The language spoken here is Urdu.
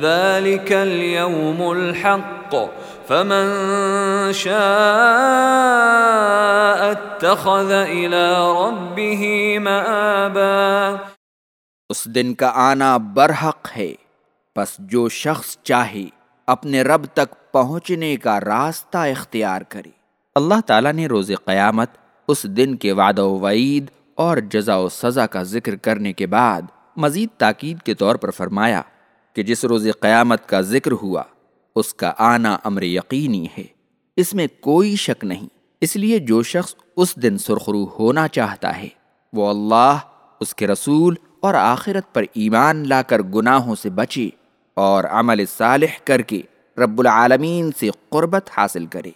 ذلك اليوم الحق فمن شاء اتخذ الى ربه مآبا اس دن کا آنا برحق ہے۔ پس جو شخص چاہے اپنے رب تک پہنچنے کا راستہ اختیار کرے۔ اللہ تعالیٰ نے روز قیامت اس دن کے وعدہ و وعید اور جزا و سزا کا ذکر کرنے کے بعد مزید تاکید کے طور پر فرمایا کہ جس روز قیامت کا ذکر ہوا، اس کا آنا امر یقینی ہے۔ اس میں کوئی شک نہیں۔ اس لیے جو شخص اس دن سرخرو ہونا چاہتا ہے، وہ اللہ، اس کے رسول اور آخرت پر ایمان لا کر گناہوں سے بچے اور عمل صالح کر کے رب العالمین سے قربت حاصل کرے۔